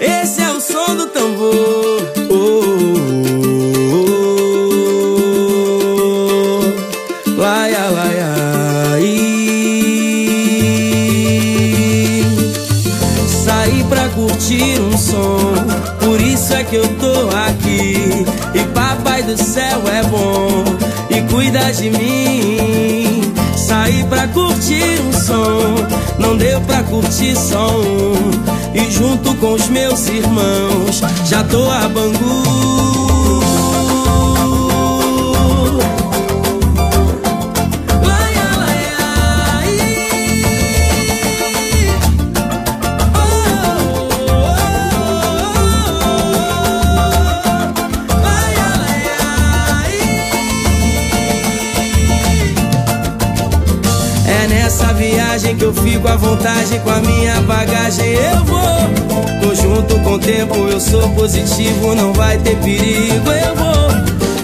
Esse é o som do tambor. Oh, oh, oh, laia, laia, Saí pra curtir um som, por isso é que eu tô aqui. E papai do céu é bom e cuida de mim. Saí pra curtir um não deu pra curtir só um. E junto com os meus irmãos, já tô a Bangu. Que eu fico à vontade com a minha bagagem. Eu vou, tô junto com o tempo, eu sou positivo, não vai ter perigo. Eu vou.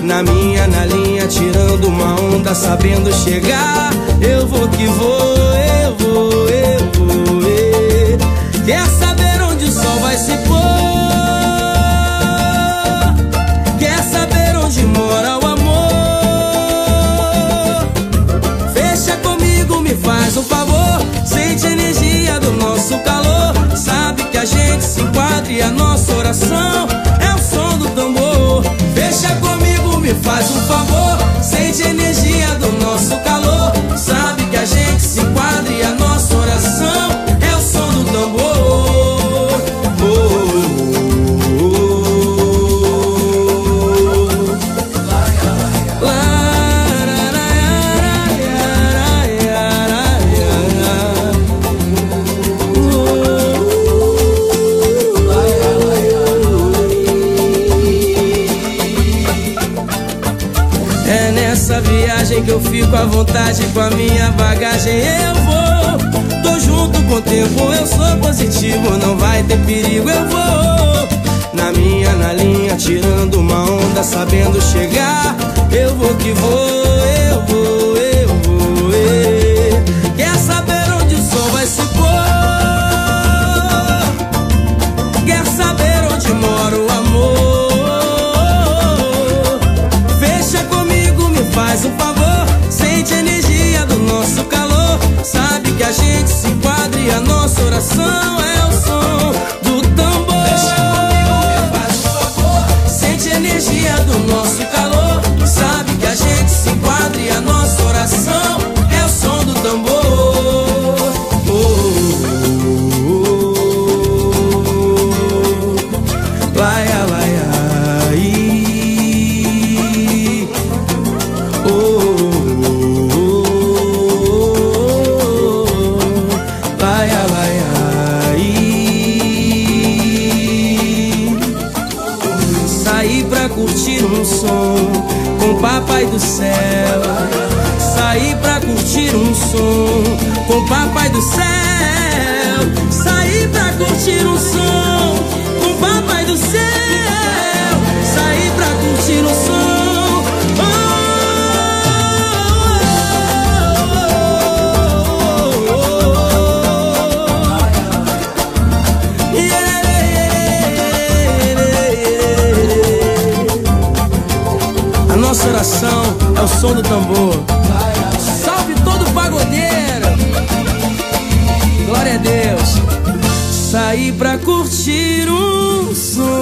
Na minha, na linha, tirando uma onda, sabendo chegar. Eu vou que vou, faz um viagem que eu fico à vontade com a minha bagagem. Eu vou, tô junto com o tempo, eu sou positivo, não vai ter perigo. Eu vou, na minha, na linha, tirando uma onda, sabendo chegar. Eu vou que vou, eu vou. Nossa oração é o som do tambor. Fecha comigo, me faz favor. Sente a energia do nosso calor. Curtir um som com papai do céu. Saí pra curtir um som com papai do céu. Saí o som do tambor. Salve todo pagodeiro. Glória Glória a Deus. Saí pra curtir um som.